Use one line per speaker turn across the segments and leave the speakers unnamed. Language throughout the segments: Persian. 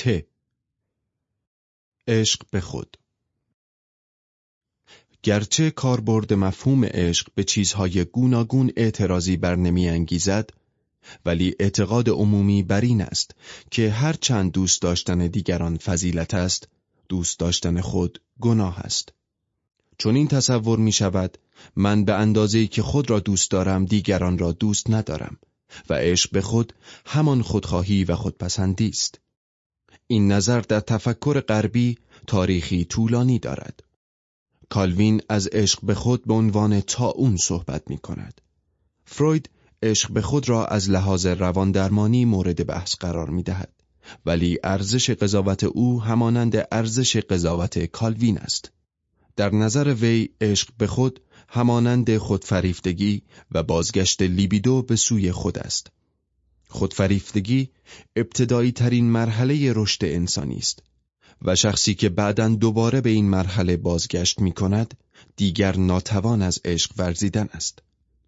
ت عشق به خود. گرچه کاربرد مفهوم عشق به چیزهای گوناگون اعتراضی بر نمی انگیزد ولی اعتقاد عمومی بر این است که هر چند دوست داشتن دیگران فضیلت است دوست داشتن خود گناه است. چون این تصور می شود من به اندازه‌ای که خود را دوست دارم دیگران را دوست ندارم و عشق به خود همان خودخواهی و خودپسندی است. این نظر در تفکر غربی تاریخی طولانی دارد. کالوین از عشق به خود به عنوان اون صحبت می کند. فروید عشق به خود را از لحاظ روان درمانی مورد بحث قرار می دهد. ولی ارزش قضاوت او همانند ارزش قضاوت کالوین است. در نظر وی عشق به خود همانند خودفریفتگی و بازگشت لیبیدو به سوی خود است. خودفریفتگی ابتدایی ترین مرحله رشد انسانی است و شخصی که بعدا دوباره به این مرحله بازگشت می کند دیگر ناتوان از عشق ورزیدن است.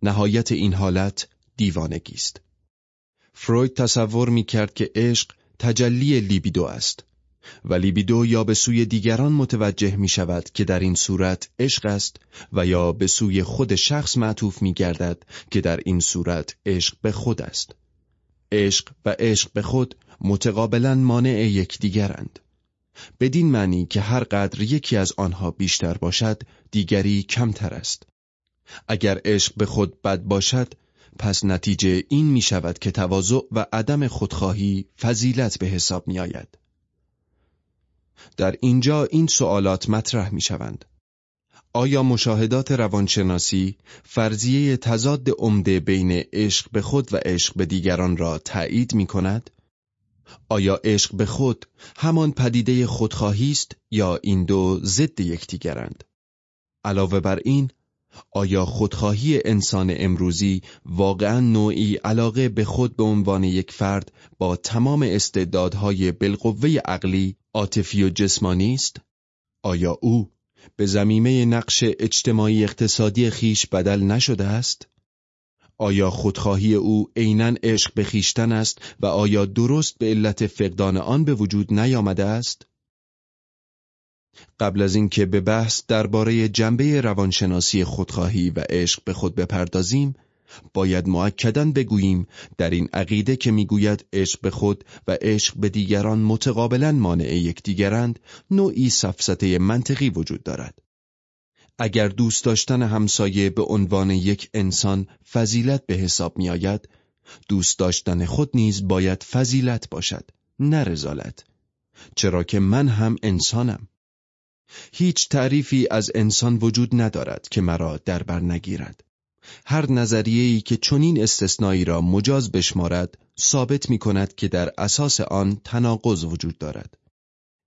نهایت این حالت دیوانگی است. فروید تصور می کرد که عشق تجلی لیبیدو است و لیبیدو یا به سوی دیگران متوجه می شود که در این صورت عشق است و یا به سوی خود شخص معطوف می گردد که در این صورت عشق به خود است. عشق و عشق به خود متقابلا مانع یکدیگرند. بدین معنی که هر قدر یکی از آنها بیشتر باشد دیگری کمتر است. اگر عشق به خود بد باشد پس نتیجه این می شود که تواضع و عدم خودخواهی فضیلت به حساب می آید. در اینجا این سوالات مطرح می شوند. آیا مشاهدات روانشناسی فرضیه تضاد عمده بین عشق به خود و عشق به دیگران را تایید می کند؟ آیا عشق به خود همان پدیده خودخواهی است یا این دو ضد یکدیگرند؟ علاوه بر این آیا خودخواهی انسان امروزی واقعا نوعی علاقه به خود به عنوان یک فرد با تمام استعدادهای بالقوه عقلی، عاطفی و جسمانی است؟ آیا او به زمینه نقش اجتماعی اقتصادی خیش بدل نشده است؟ آیا خودخواهی او عینا عشق به خیشتن است و آیا درست به علت فقدان آن به وجود نیامده است؟ قبل از اینکه به بحث درباره جنبه روانشناسی خودخواهی و عشق به خود بپردازیم، باید معکدن بگوییم در این عقیده که می‌گوید عشق به خود و عشق به دیگران متقابلا مانع یکدیگرند نوعی سفسته منطقی وجود دارد. اگر دوست داشتن همسایه به عنوان یک انسان فضیلت به حساب می آید، دوست داشتن خود نیز باید فضیلت باشد، نه رزالت. چرا که من هم انسانم. هیچ تعریفی از انسان وجود ندارد که مرا در بر نگیرد. هر نظریه‌ای که چنین استثنایی را مجاز بشمارد ثابت می کند که در اساس آن تناقض وجود دارد.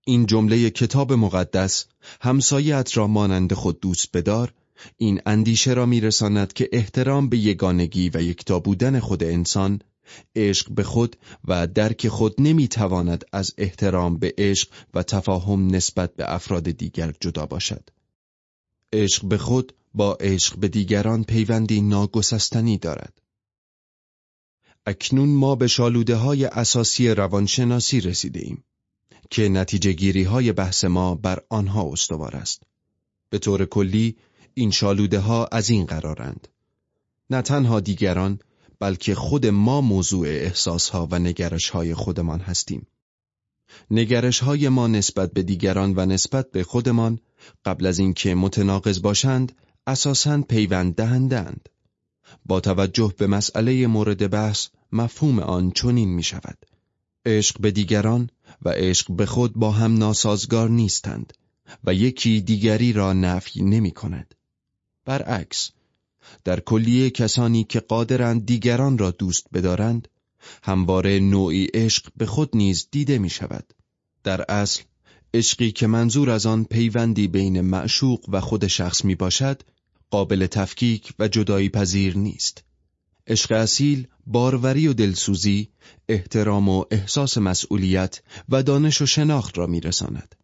این جمله کتاب مقدس همسایت را مانند خود دوست بدار این اندیشه را میرساند که احترام به یگانگی و یکتا بودن خود انسان عشق به خود و درک خود نمی‌تواند از احترام به عشق و تفاهم نسبت به افراد دیگر جدا باشد. عشق به خود با عشق به دیگران پیوندی ناگسستنی دارد. اکنون ما به شالوده های اساسی روانشناسی رسیده ایم که نتیجه گیری های بحث ما بر آنها استوار است. به طور کلی این شالوده ها از این قرارند. نه تنها دیگران بلکه خود ما موضوع احساس ها و نگرش های خودمان هستیم. نگرش های ما نسبت به دیگران و نسبت به خودمان قبل از اینکه متناقض باشند اساساً پیوند دهندند. با توجه به مسئله مورد بحث مفهوم آن چنین می شود. عشق به دیگران و عشق به خود با هم ناسازگار نیستند و یکی دیگری را نفی نمی کند. برعکس در کلیه کسانی که قادرند دیگران را دوست بدارند همواره نوعی عشق به خود نیز دیده می شود. در اصل عشقی که منظور از آن پیوندی بین معشوق و خود شخص می باشد قابل تفکیک و جدایی پذیر نیست. عشق اصیل باروری و دلسوزی، احترام و احساس مسئولیت و دانش و شناخت را میرساند.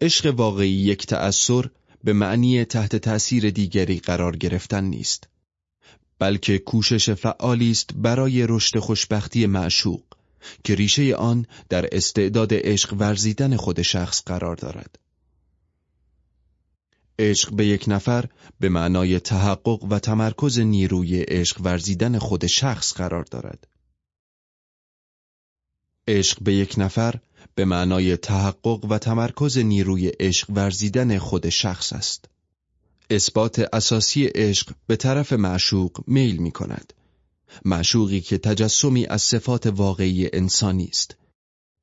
عشق واقعی یک تأثیر به معنی تحت تأثیر دیگری قرار گرفتن نیست. بلکه کوشش فعالی است برای رشد خوشبختی معشوق که ریشه آن در استعداد عشق ورزیدن خود شخص قرار دارد. عشق به یک نفر به معنای تحقق و تمرکز نیروی عشق ورزیدن خود شخص قرار دارد. عشق به یک نفر به معنای تحقق و تمرکز نیروی عشق ورزیدن خود شخص است. اثبات اساسی عشق به طرف معشوق میل می کند. معشوقی که تجسمی از صفات واقعی انسانی است.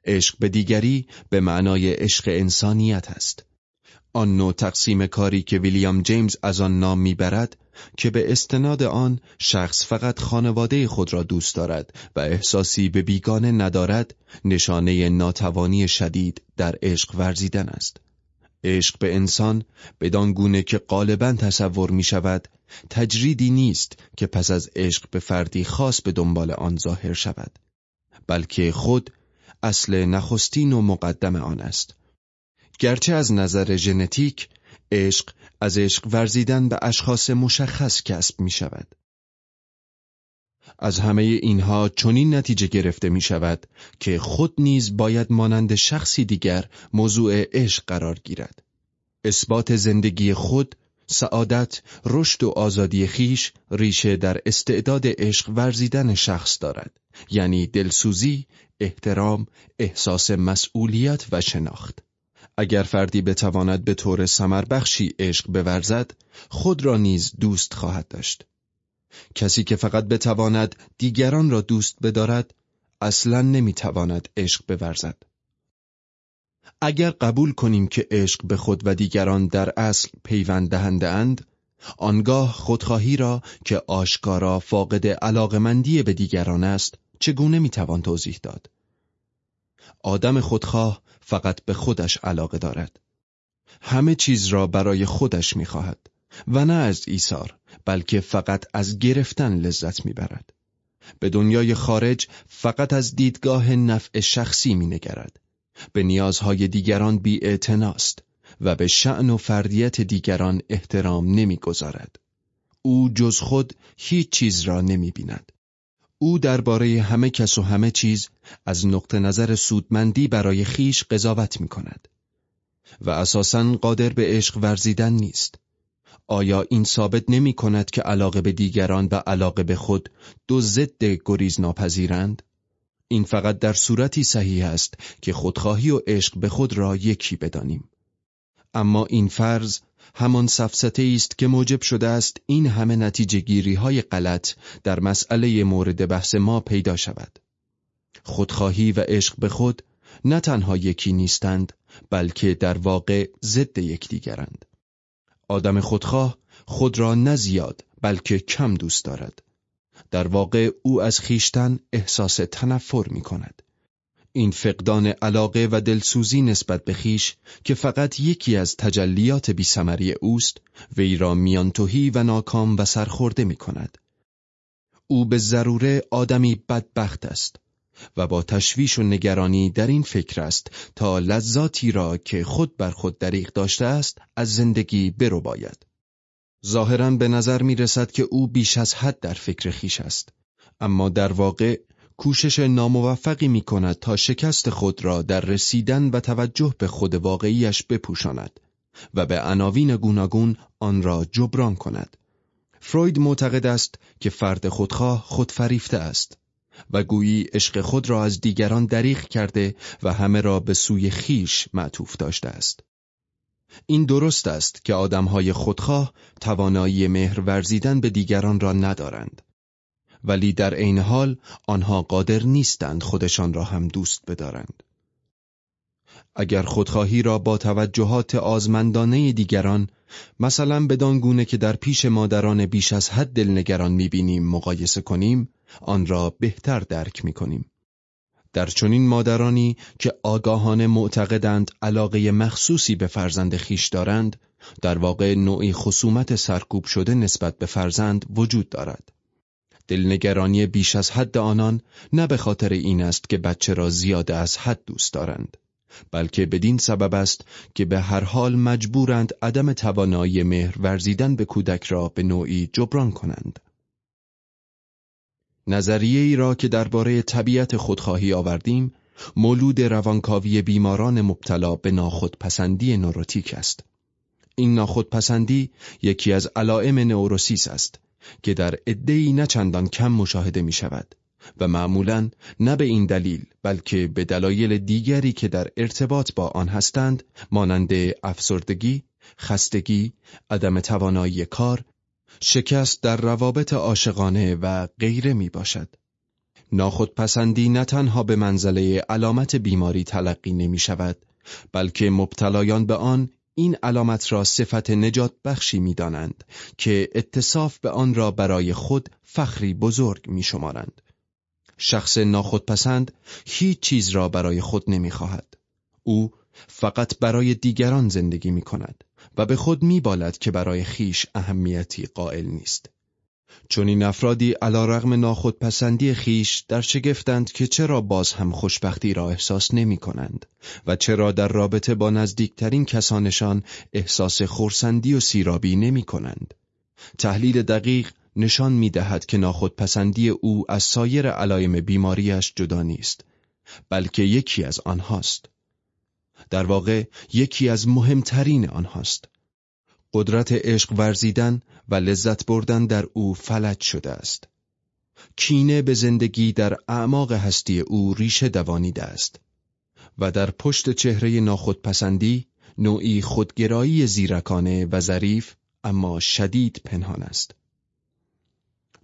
عشق به دیگری به معنای عشق انسانیت است. آن نوع تقسیم کاری که ویلیام جیمز از آن نام می‌برد که به استناد آن شخص فقط خانواده خود را دوست دارد و احساسی به بیگانه ندارد نشانه ناتوانی شدید در عشق ورزیدن است. عشق به انسان بدان گونه که غالبا تصور می شود تجریدی نیست که پس از عشق به فردی خاص به دنبال آن ظاهر شود بلکه خود اصل نخستین و مقدم آن است گرچه از نظر ژنتیک عشق از عشق ورزیدن به اشخاص مشخص کسب می شود. از همه اینها چنین نتیجه گرفته می شود که خود نیز باید مانند شخصی دیگر موضوع عشق قرار گیرد. اثبات زندگی خود، سعادت، رشد و آزادی خیش ریشه در استعداد عشق ورزیدن شخص دارد. یعنی دلسوزی، احترام، احساس مسئولیت و شناخت. اگر فردی بتواند به طور سمربخشی عشق بورزد خود را نیز دوست خواهد داشت. کسی که فقط بتواند دیگران را دوست بدارد اصلا نمی‌تواند عشق بورزد. اگر قبول کنیم که عشق به خود و دیگران در اصل پیوند دهنده اند آنگاه خودخواهی را که آشکارا فاقد علاقمندی به دیگران است چگونه می‌توان توضیح داد؟ آدم خودخواه فقط به خودش علاقه دارد. همه چیز را برای خودش می‌خواهد و نه از ایثار بلکه فقط از گرفتن لذت می‌برد. به دنیای خارج فقط از دیدگاه نفع شخصی مینگرد. به نیازهای دیگران بی و به شعن و فردیت دیگران احترام نمی‌گذارد. او جز خود هیچ چیز را نمی بیند. او درباره همه کس و همه چیز از نقطه نظر سودمندی برای خیش قضاوت می کند و اساساً قادر به عشق ورزیدن نیست. آیا این ثابت نمی کند که علاقه به دیگران و علاقه به خود دو ضد گریز ناپذیرند؟ این فقط در صورتی صحیح است که خودخواهی و عشق به خود را یکی بدانیم. اما این فرض همان سفسته است که موجب شده است این همه نتیجه گیری های غلط در مسئله مورد بحث ما پیدا شود. خودخواهی و عشق به خود نه تنها یکی نیستند بلکه در واقع ضد یکدیگرند. آدم خودخواه خود را نه زیاد بلکه کم دوست دارد. در واقع او از خیشتن احساس تنفر می کند. این فقدان علاقه و دلسوزی نسبت به خیش که فقط یکی از تجلیات بیسمری اوست وی را میانتوهی و ناکام و سرخورده می کند. او به ضروره آدمی بدبخت است و با تشویش و نگرانی در این فکر است تا لذاتی را که خود بر خود دریغ داشته است از زندگی برو باید. ظاهرا به نظر می رسد که او بیش از حد در فکر خیش است اما در واقع کوشش ناموفقی می کند تا شکست خود را در رسیدن و توجه به خود واقعیش بپوشاند و به عناوین گوناگون آن را جبران کند. فروید معتقد است که فرد خودخواه خودفریفته است و گویی عشق خود را از دیگران دریغ کرده و همه را به سوی خیش معطوف داشته است. این درست است که آدمهای خودخواه توانایی مهر ورزیدن به دیگران را ندارند. ولی در عین حال آنها قادر نیستند خودشان را هم دوست بدارند. اگر خودخواهی را با توجهات آزمندانه دیگران مثلا بدان گونه که در پیش مادران بیش از حد دلنگران می‌بینیم مقایسه کنیم آن را بهتر درک می‌کنیم. در چنین مادرانی که آگاهانه معتقدند علاقه مخصوصی به فرزند خیش دارند در واقع نوعی خصومت سرکوب شده نسبت به فرزند وجود دارد. دلنگرانی بیش از حد آنان نه به خاطر این است که بچه را زیاده از حد دوست دارند بلکه بدین سبب است که به هر حال مجبورند عدم توانایی مهر ورزیدن به کودک را به نوعی جبران کنند نظریه ای را که درباره طبیعت خودخواهی آوردیم مولود روانکاوی بیماران مبتلا به ناخودپسندی نوروتیک است. این ناخودپسندی یکی از علائم نوروسیس است که در عدهای نه چندان کم مشاهده می شود و معمولا نه به این دلیل بلکه به دلایل دیگری که در ارتباط با آن هستند مانند افسردگی، خستگی، عدم توانایی کار، شکست در روابط عاشقانه و غیره می باشد. ناخودپسندی نه تنها به منزله علامت بیماری تلقی نمی شود بلکه مبتلایان به آن این علامت را صفت نجات بخشی می دانند که اتصاف به آن را برای خود فخری بزرگ می شمارند. شخص ناخودپسند هیچ چیز را برای خود نمی خواهد. او فقط برای دیگران زندگی می کند و به خود می بالد که برای خیش اهمیتی قائل نیست. چون این افرادی علا رغم ناخودپسندی خیش در شگفتند که چرا باز هم خوشبختی را احساس نمی کنند و چرا در رابطه با نزدیکترین کسانشان احساس خورسندی و سیرابی نمی کنند. تحلیل دقیق نشان می دهد که ناخودپسندی او از سایر علایم بیماریش جدا نیست بلکه یکی از آنهاست. در واقع یکی از مهمترین آنهاست. قدرت عشق ورزیدن و لذت بردن در او فلج شده است. کینه به زندگی در اعماق هستی او ریشه دوانیده است و در پشت چهره ناخودپسندی نوعی خودگرایی زیرکانه و ظریف اما شدید پنهان است.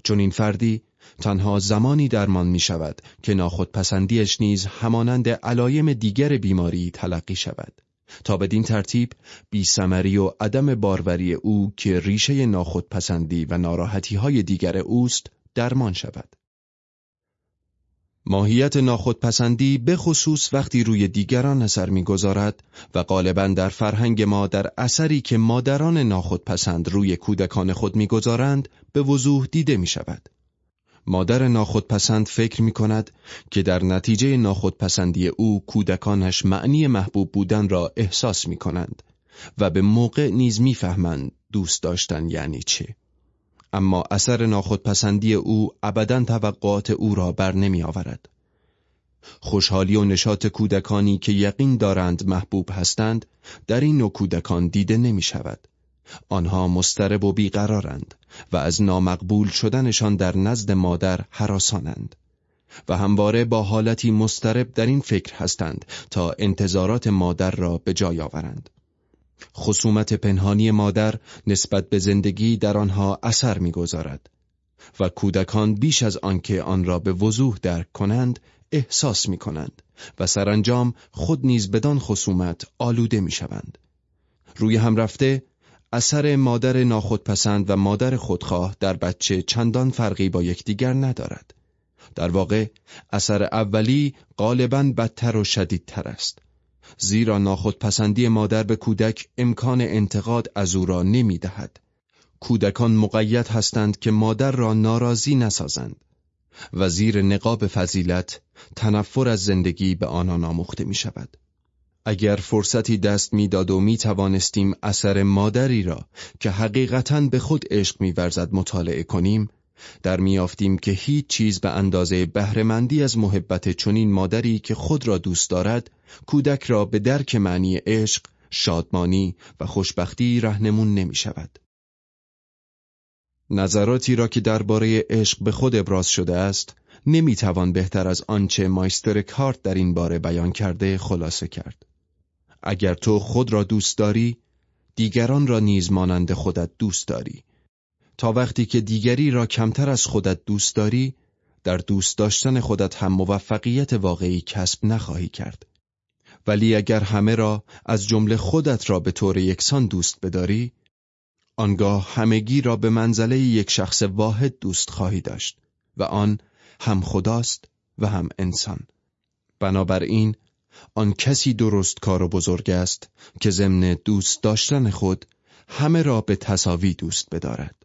چون این فردی تنها زمانی درمان می شود که ناخودپسندیش نیز همانند علایم دیگر بیماری تلقی شود. تا بدین ترتیب بیسمری و عدم باروری او که ریشه ناخودپسندی و ناراحتی های دیگر اوست درمان شود. ماهیت ناخودپسندی به خصوص وقتی روی دیگران اثر می‌گذارد و غالبا در فرهنگ ما در اثری که مادران ناخودپسند روی کودکان خود می‌گذارند به وضوح دیده می شود. مادر ناخودپسند فکر می کند که در نتیجه ناخودپسندی او کودکانش معنی محبوب بودن را احساس می کنند و به موقع نیز می‌فهمند دوست داشتن یعنی چه. اما اثر ناخودپسندی او ابدا توقعات او را بر نمی آورد. خوشحالی و نشاط کودکانی که یقین دارند محبوب هستند در این نوع کودکان دیده نمی شود. آنها مسترب و بیقرارند و از نامقبول شدنشان در نزد مادر حراسانند و همواره با حالتی مسترب در این فکر هستند تا انتظارات مادر را به جای آورند. خصومت پنهانی مادر نسبت به زندگی در آنها اثر می‌گذارد و کودکان بیش از آنکه آن را به وضوح درک کنند احساس می کنند و سرانجام خود نیز بدان خصومت آلوده می شوند. روی هم رفته اثر مادر ناخودپسند و مادر خودخواه در بچه چندان فرقی با یکدیگر ندارد. در واقع اثر اولی غالبا بدتر و شدیدتر است. زیرا ناخودپسندی مادر به کودک امکان انتقاد از او را نمی دهد. کودکان مقید هستند که مادر را ناراضی نسازند و زیر نقاب فضیلت تنفر از زندگی به آنان آموخته می شود. اگر فرصتی دست می‌داد و می توانستیم اثر مادری را که حقیقتا به خود عشق میورزد مطالعه کنیم در میافتیم که هیچ چیز به اندازه بهرهمندی از محبت چنین مادری که خود را دوست دارد کودک را به درک معنی عشق، شادمانی و خوشبختی رهنمون نمی شود. نظراتی را که درباره عشق به خود ابراز شده است نمی‌توان بهتر از آنچه مایستر کارت در این باره بیان کرده خلاصه کرد. اگر تو خود را دوست داری دیگران را نیز مانند خودت دوست داری. تا وقتی که دیگری را کمتر از خودت دوست داری در دوست داشتن خودت هم موفقیت واقعی کسب نخواهی کرد. ولی اگر همه را از جمله خودت را به طور یکسان دوست بداری آنگاه همگی را به منزله یک شخص واحد دوست خواهی داشت و آن هم خداست و هم انسان. بنابراین آن کسی درست کار و بزرگ است که ضمن دوست داشتن خود همه را به تصاوی دوست بدارد.